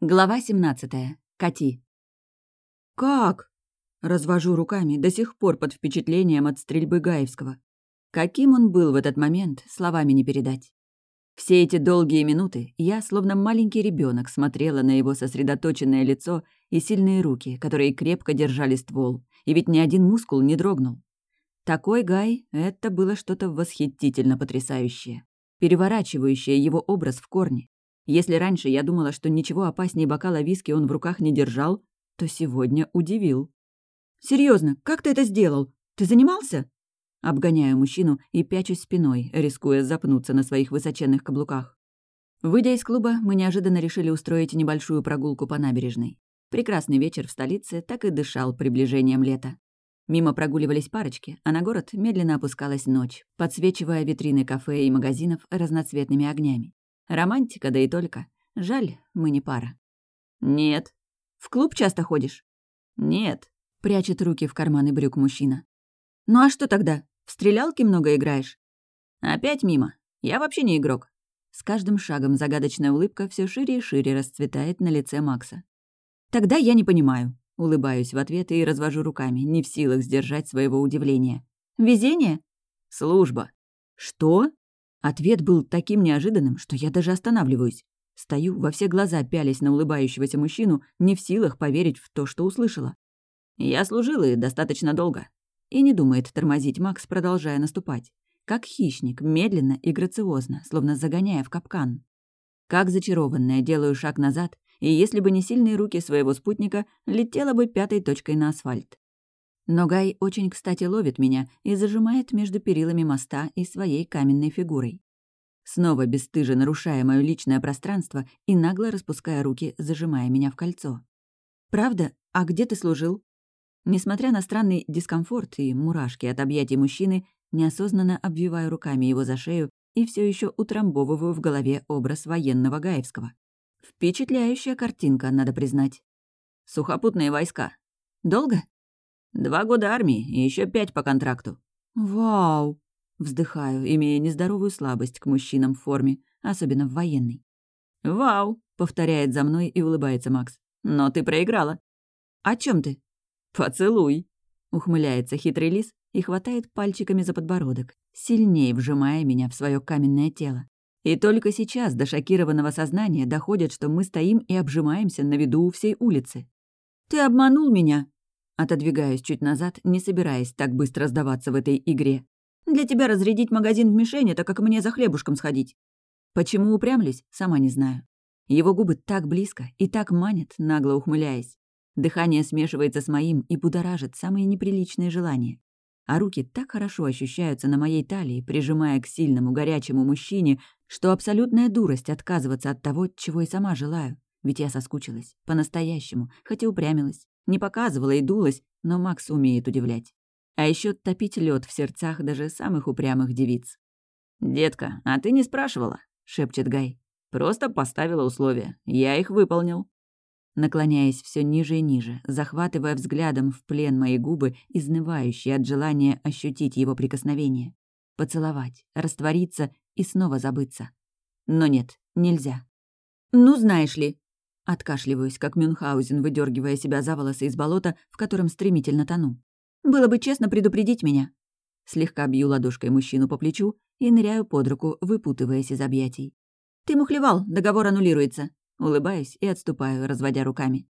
Глава 17. Кати. «Как?» Развожу руками, до сих пор под впечатлением от стрельбы Гаевского. Каким он был в этот момент, словами не передать. Все эти долгие минуты я, словно маленький ребенок, смотрела на его сосредоточенное лицо и сильные руки, которые крепко держали ствол, и ведь ни один мускул не дрогнул. Такой Гай — это было что-то восхитительно потрясающее, переворачивающее его образ в корне. Если раньше я думала, что ничего опаснее бокала виски он в руках не держал, то сегодня удивил. Серьезно, как ты это сделал? Ты занимался?» Обгоняю мужчину и пячусь спиной, рискуя запнуться на своих высоченных каблуках. Выйдя из клуба, мы неожиданно решили устроить небольшую прогулку по набережной. Прекрасный вечер в столице так и дышал приближением лета. Мимо прогуливались парочки, а на город медленно опускалась ночь, подсвечивая витрины кафе и магазинов разноцветными огнями. Романтика, да и только. Жаль, мы не пара. «Нет». «В клуб часто ходишь?» «Нет», — прячет руки в карманы брюк мужчина. «Ну а что тогда? В стрелялки много играешь?» «Опять мимо. Я вообще не игрок». С каждым шагом загадочная улыбка все шире и шире расцветает на лице Макса. «Тогда я не понимаю». Улыбаюсь в ответ и развожу руками, не в силах сдержать своего удивления. «Везение?» «Служба». «Что?» Ответ был таким неожиданным, что я даже останавливаюсь. Стою, во все глаза пялись на улыбающегося мужчину, не в силах поверить в то, что услышала. Я служил и достаточно долго. И не думает тормозить Макс, продолжая наступать. Как хищник, медленно и грациозно, словно загоняя в капкан. Как зачарованная, делаю шаг назад, и если бы не сильные руки своего спутника, летела бы пятой точкой на асфальт. Но Гай очень кстати ловит меня и зажимает между перилами моста и своей каменной фигурой. Снова бесстыже нарушая мое личное пространство и нагло распуская руки, зажимая меня в кольцо. «Правда? А где ты служил?» Несмотря на странный дискомфорт и мурашки от объятий мужчины, неосознанно обвиваю руками его за шею и все еще утрамбовываю в голове образ военного Гаевского. Впечатляющая картинка, надо признать. Сухопутные войска. Долго? Два года армии и еще пять по контракту. Вау! Вздыхаю, имея нездоровую слабость к мужчинам в форме, особенно в военной. «Вау!» — повторяет за мной и улыбается Макс. «Но ты проиграла». «О чем ты?» «Поцелуй!» — ухмыляется хитрый лис и хватает пальчиками за подбородок, сильнее вжимая меня в свое каменное тело. И только сейчас до шокированного сознания доходит, что мы стоим и обжимаемся на виду у всей улицы. «Ты обманул меня!» Отодвигаюсь чуть назад, не собираясь так быстро сдаваться в этой игре. «Для тебя разрядить магазин в мишень — это как мне за хлебушком сходить». Почему упрямлюсь, сама не знаю. Его губы так близко и так манят, нагло ухмыляясь. Дыхание смешивается с моим и будоражит самые неприличные желания. А руки так хорошо ощущаются на моей талии, прижимая к сильному, горячему мужчине, что абсолютная дурость отказываться от того, чего и сама желаю. Ведь я соскучилась. По-настоящему. Хотя упрямилась. Не показывала и дулась, но Макс умеет удивлять. А еще топить лед в сердцах даже самых упрямых девиц. «Детка, а ты не спрашивала?» — шепчет Гай. «Просто поставила условия. Я их выполнил». Наклоняясь все ниже и ниже, захватывая взглядом в плен мои губы, изнывающие от желания ощутить его прикосновение. Поцеловать, раствориться и снова забыться. Но нет, нельзя. «Ну, знаешь ли», Откашливаюсь, как Мюнхгаузен, выдергивая себя за волосы из болота, в котором стремительно тону. «Было бы честно предупредить меня». Слегка бью ладошкой мужчину по плечу и ныряю под руку, выпутываясь из объятий. «Ты мухлевал, договор аннулируется». Улыбаюсь и отступаю, разводя руками.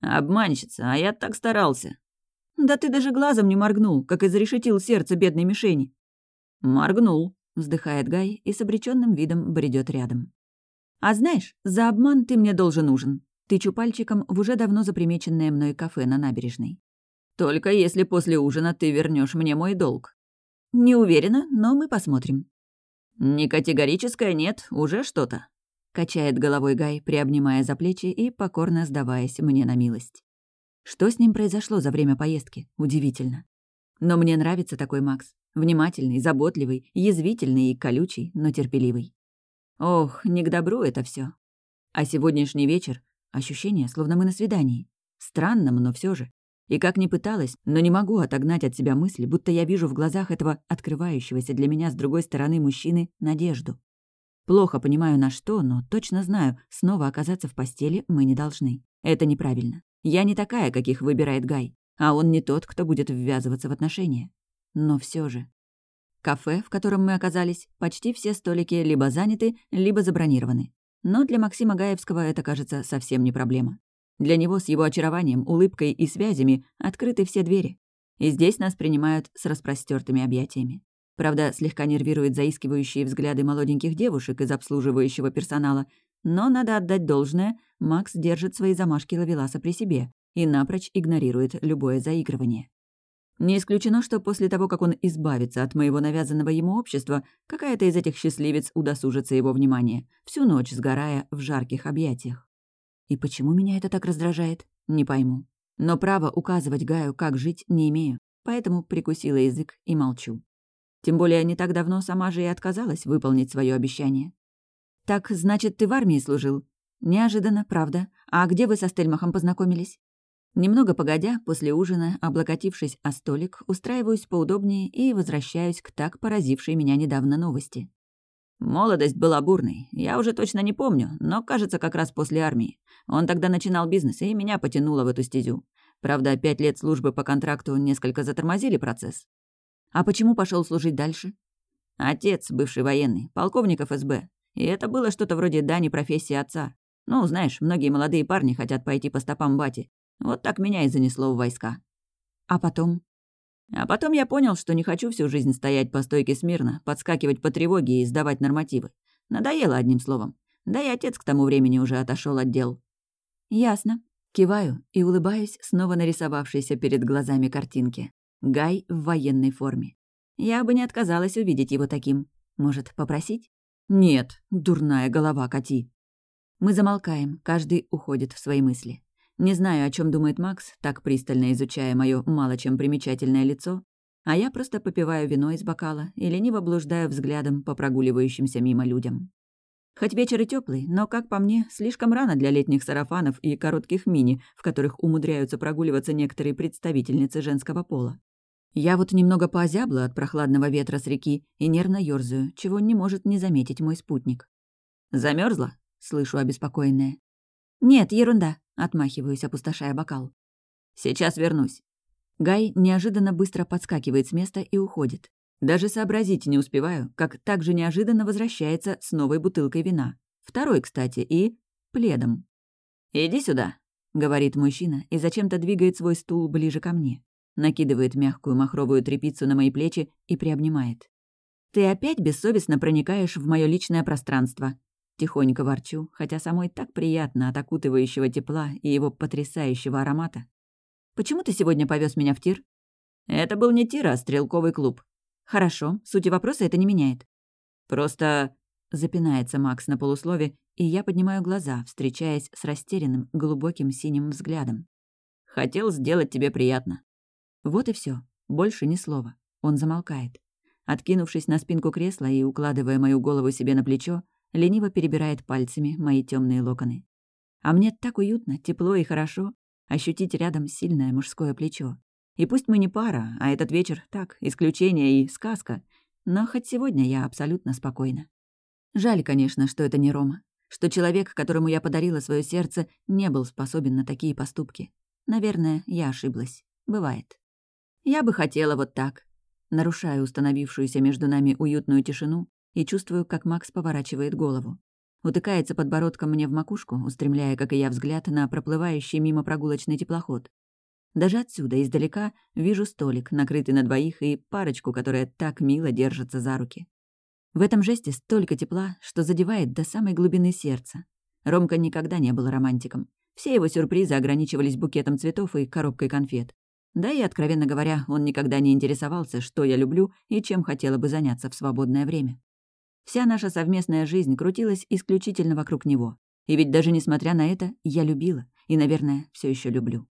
«Обманщица, а я так старался». «Да ты даже глазом не моргнул, как изрешетил сердце бедной мишени». «Моргнул», — вздыхает Гай и с обреченным видом бредет рядом. «А знаешь, за обман ты мне должен ужин». Тычу пальчиком в уже давно запримеченное мной кафе на набережной. «Только если после ужина ты вернешь мне мой долг». «Не уверена, но мы посмотрим». «Не категорическое нет, уже что-то», — качает головой Гай, приобнимая за плечи и покорно сдаваясь мне на милость. Что с ним произошло за время поездки? Удивительно. Но мне нравится такой Макс. Внимательный, заботливый, язвительный и колючий, но терпеливый. Ох, не к добру это все. А сегодняшний вечер — ощущение, словно мы на свидании. Странным, но все же. И как ни пыталась, но не могу отогнать от себя мысли, будто я вижу в глазах этого открывающегося для меня с другой стороны мужчины надежду. Плохо понимаю, на что, но точно знаю, снова оказаться в постели мы не должны. Это неправильно. Я не такая, каких выбирает Гай, а он не тот, кто будет ввязываться в отношения. Но все же. Кафе, в котором мы оказались, почти все столики либо заняты, либо забронированы. Но для Максима Гаевского это, кажется, совсем не проблема. Для него с его очарованием, улыбкой и связями открыты все двери. И здесь нас принимают с распростертыми объятиями. Правда, слегка нервирует заискивающие взгляды молоденьких девушек из обслуживающего персонала, но надо отдать должное, Макс держит свои замашки ловеласа при себе и напрочь игнорирует любое заигрывание. Не исключено, что после того, как он избавится от моего навязанного ему общества, какая-то из этих счастливец удосужится его внимание, всю ночь сгорая в жарких объятиях. И почему меня это так раздражает, не пойму. Но права указывать Гаю, как жить, не имею, поэтому прикусила язык и молчу. Тем более не так давно сама же и отказалась выполнить свое обещание. «Так, значит, ты в армии служил?» «Неожиданно, правда. А где вы со Стельмахом познакомились?» Немного погодя, после ужина, облокотившись о столик, устраиваюсь поудобнее и возвращаюсь к так поразившей меня недавно новости. Молодость была бурной. Я уже точно не помню, но, кажется, как раз после армии. Он тогда начинал бизнес, и меня потянуло в эту стезю. Правда, пять лет службы по контракту несколько затормозили процесс. А почему пошел служить дальше? Отец, бывший военный, полковник ФСБ. И это было что-то вроде дани профессии отца. Ну, знаешь, многие молодые парни хотят пойти по стопам бати. Вот так меня и занесло в войска. А потом? А потом я понял, что не хочу всю жизнь стоять по стойке смирно, подскакивать по тревоге и сдавать нормативы. Надоело одним словом. Да и отец к тому времени уже отошел от дел. Ясно. Киваю и улыбаюсь снова нарисовавшейся перед глазами картинке. Гай в военной форме. Я бы не отказалась увидеть его таким. Может, попросить? Нет, дурная голова коти. Мы замолкаем, каждый уходит в свои мысли. Не знаю, о чем думает Макс, так пристально изучая мое мало чем примечательное лицо, а я просто попиваю вино из бокала и лениво блуждаю взглядом по прогуливающимся мимо людям. Хоть вечер и теплый, но, как по мне, слишком рано для летних сарафанов и коротких мини, в которых умудряются прогуливаться некоторые представительницы женского пола. Я вот немного поозябла от прохладного ветра с реки и нервно ёрзаю, чего не может не заметить мой спутник. Замерзла? слышу обеспокоенная. «Нет, ерунда», — отмахиваюсь, опустошая бокал. «Сейчас вернусь». Гай неожиданно быстро подскакивает с места и уходит. Даже сообразить не успеваю, как так же неожиданно возвращается с новой бутылкой вина. Второй, кстати, и пледом. «Иди сюда», — говорит мужчина и зачем-то двигает свой стул ближе ко мне. Накидывает мягкую махровую тряпицу на мои плечи и приобнимает. «Ты опять бессовестно проникаешь в мое личное пространство», Тихонько ворчу, хотя самой так приятно от окутывающего тепла и его потрясающего аромата. «Почему ты сегодня повез меня в тир?» «Это был не тир, а стрелковый клуб». «Хорошо, сути вопроса это не меняет». «Просто...» — запинается Макс на полуслове, и я поднимаю глаза, встречаясь с растерянным, глубоким синим взглядом. «Хотел сделать тебе приятно». Вот и все, больше ни слова. Он замолкает. Откинувшись на спинку кресла и укладывая мою голову себе на плечо, лениво перебирает пальцами мои темные локоны. А мне так уютно, тепло и хорошо ощутить рядом сильное мужское плечо. И пусть мы не пара, а этот вечер так, исключение и сказка, но хоть сегодня я абсолютно спокойна. Жаль, конечно, что это не Рома, что человек, которому я подарила свое сердце, не был способен на такие поступки. Наверное, я ошиблась. Бывает. Я бы хотела вот так. Нарушаю установившуюся между нами уютную тишину, и чувствую, как Макс поворачивает голову. Утыкается подбородком мне в макушку, устремляя, как и я, взгляд на проплывающий мимо прогулочный теплоход. Даже отсюда, издалека, вижу столик, накрытый на двоих, и парочку, которая так мило держится за руки. В этом жесте столько тепла, что задевает до самой глубины сердца. Ромка никогда не был романтиком. Все его сюрпризы ограничивались букетом цветов и коробкой конфет. Да и, откровенно говоря, он никогда не интересовался, что я люблю и чем хотела бы заняться в свободное время. Вся наша совместная жизнь крутилась исключительно вокруг него. И ведь даже несмотря на это, я любила. И, наверное, все еще люблю.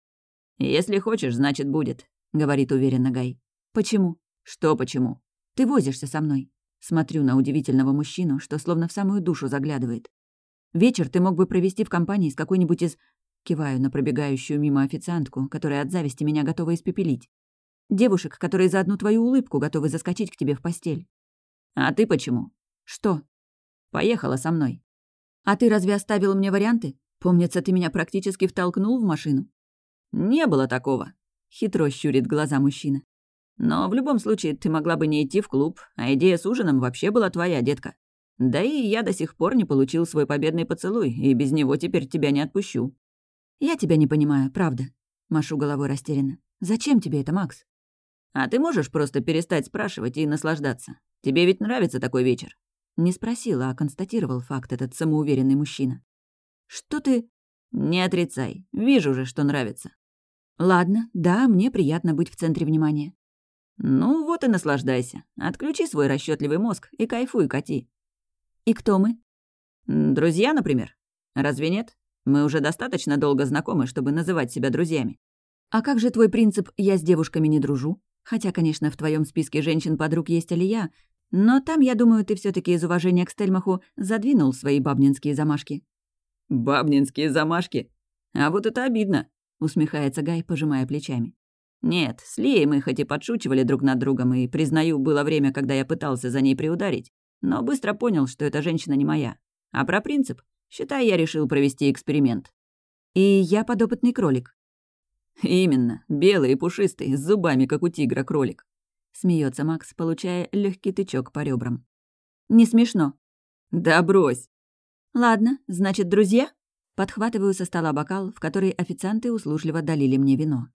«Если хочешь, значит, будет», — говорит уверенно Гай. «Почему?» «Что почему?» «Ты возишься со мной». Смотрю на удивительного мужчину, что словно в самую душу заглядывает. «Вечер ты мог бы провести в компании с какой-нибудь из...» Киваю на пробегающую мимо официантку, которая от зависти меня готова испепелить. «Девушек, которые за одну твою улыбку готовы заскочить к тебе в постель». «А ты почему?» «Что?» Поехала со мной. А ты разве оставил мне варианты? Помнится, ты меня практически втолкнул в машину. Не было такого. Хитро щурит глаза мужчина. Но в любом случае ты могла бы не идти в клуб, а идея с ужином вообще была твоя, детка. Да и я до сих пор не получил свой победный поцелуй, и без него теперь тебя не отпущу. Я тебя не понимаю, правда. Машу головой растерянно. Зачем тебе это, Макс? А ты можешь просто перестать спрашивать и наслаждаться? Тебе ведь нравится такой вечер? Не спросила, а констатировал факт этот самоуверенный мужчина. Что ты... Не отрицай. Вижу же, что нравится. Ладно, да, мне приятно быть в центре внимания. Ну вот и наслаждайся. Отключи свой расчетливый мозг и кайфуй, кати. И кто мы? Друзья, например. Разве нет? Мы уже достаточно долго знакомы, чтобы называть себя друзьями. А как же твой принцип «я с девушками не дружу»? Хотя, конечно, в твоем списке женщин-подруг есть Алия, но там, я думаю, ты все таки из уважения к Стельмаху задвинул свои бабнинские замашки. «Бабнинские замашки? А вот это обидно», — усмехается Гай, пожимая плечами. «Нет, с Лией мы хоть и подшучивали друг над другом, и, признаю, было время, когда я пытался за ней приударить, но быстро понял, что эта женщина не моя. А про принцип, считай, я решил провести эксперимент. И я подопытный кролик. Именно, белый и пушистый, с зубами, как у тигра, кролик. Смеется Макс, получая легкий тычок по ребрам. Не смешно. Да брось. Ладно, значит, друзья? Подхватываю со стола бокал, в который официанты услужливо долили мне вино.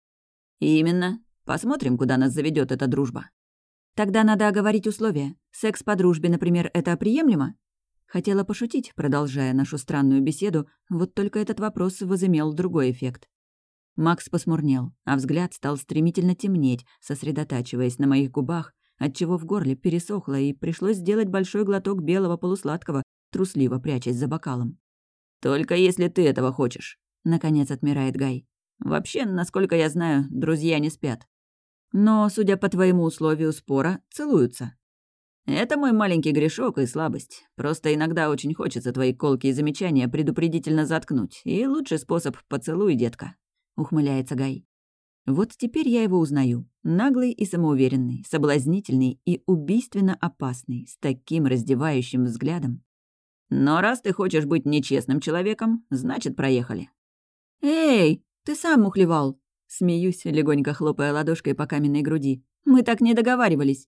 Именно. Посмотрим, куда нас заведет эта дружба. Тогда надо оговорить условия. Секс по дружбе, например, это приемлемо? Хотела пошутить, продолжая нашу странную беседу, вот только этот вопрос возымел другой эффект. Макс посмурнел, а взгляд стал стремительно темнеть, сосредотачиваясь на моих губах, отчего в горле пересохло и пришлось сделать большой глоток белого полусладкого, трусливо прячась за бокалом. «Только если ты этого хочешь», — наконец отмирает Гай. «Вообще, насколько я знаю, друзья не спят. Но, судя по твоему условию спора, целуются. Это мой маленький грешок и слабость. Просто иногда очень хочется твои колки и замечания предупредительно заткнуть. И лучший способ — поцелуй, детка», — ухмыляется Гай. Вот теперь я его узнаю. Наглый и самоуверенный, соблазнительный и убийственно опасный, с таким раздевающим взглядом. Но раз ты хочешь быть нечестным человеком, значит, проехали. «Эй, ты сам мухлевал!» Смеюсь, легонько хлопая ладошкой по каменной груди. «Мы так не договаривались».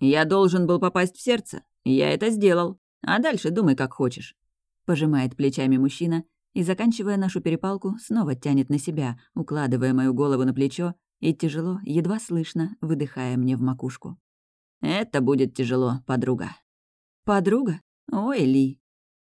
«Я должен был попасть в сердце. Я это сделал. А дальше думай, как хочешь». Пожимает плечами мужчина и, заканчивая нашу перепалку, снова тянет на себя, укладывая мою голову на плечо и тяжело, едва слышно, выдыхая мне в макушку. «Это будет тяжело, подруга». «Подруга? Ой, Ли,